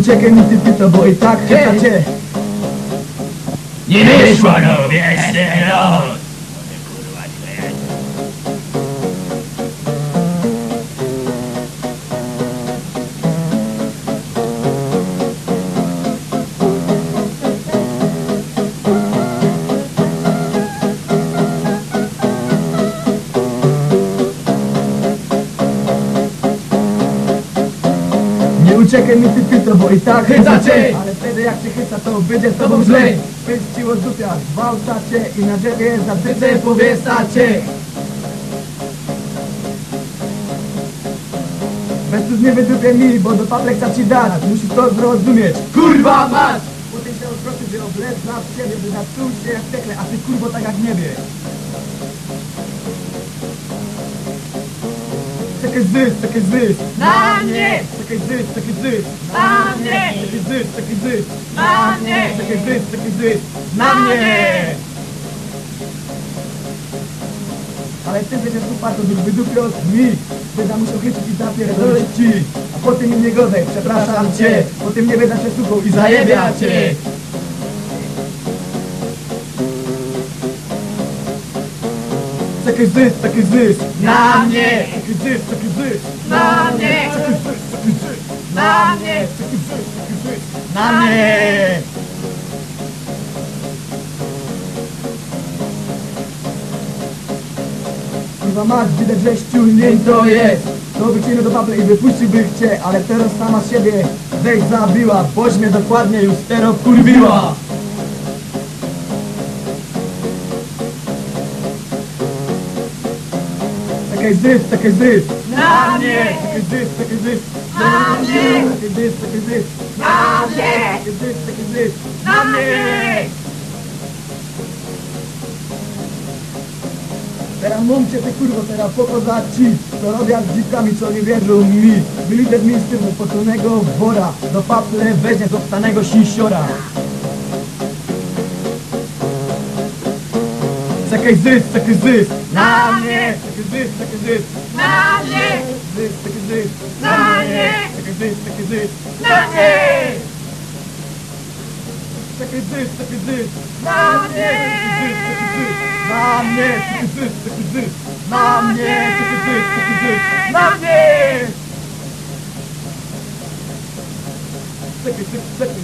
uciekaj mi ty pyta, bo i tak chyba cię Nie wyszło, no wiesz, uciekaj mi ty pyta, bo i tak Chyca cię! Ale wtedy jak cię chyca, to będzie z tobą źle Pysk ci oddupia, gwałca cię i na drzewie zatyce powiesta cię. Bez tu nie wydupie mi, bo do paplek chcę ci dać Musisz to zrozumieć. Kurwa mać! Potem się odwrócił, że oblec na siebie By zatruł się jak tekle, a ty kurwo tak jak nie wie Czekaj zys, czekaj zys Na mnie! Czekaj zys, czekaj zys Na mnie! Czekaj zys, czekaj zys Na mnie! Czekaj zys, czekaj zys Na mnie! Ale ty będziesz byś wydupił od mi Będę musiał chycić i zapierdolić ci A potem im nie gorzej, przepraszam cię. Potem nie będę się słuchał i zajebia cię Czekaj zys, czekaj zys Na mnie! Czekaj zys, czekaj zys Na mnie! Czekaj zys, czekaj zys Na mnie! Czekaj zys, czekaj zys Na mnie! Kurwa masz, widać, że ściągnięto jest. To wycinę do bable i wypuściłby cię Ale teraz sama siebie weź zabiła. Boś mnie dokładnie już tero kurwiła Czekaj zys, czekaj zys Na mnie! Czekaj zys, czekaj zys Na mnie! Czekaj zys, czekaj zys Na mnie! Czekaj zys, czekaj zys Na mnie! Teraz mumcie ty kurwo, teraz pokazać ci Co robią z dziwkami, co nie wierzą mi Wylider mi z tym upoczonego wora Do paple weźmie zostanego sisiora Czekaj zys, czekaj zys Na mnie! Czekaj zys, czekaj zys Na mnie! Zys, czekaj zys Na mnie! Czekaj zys, czekaj zys Na mnie! Czekaj zys, czekaj zys Na mnie! Na mnie, czekaj zys, czekaj zys Na mnie, czekaj zys, czekaj zys Na mnie! Stop it!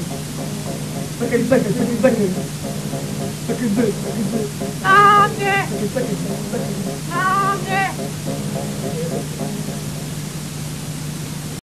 Stop it!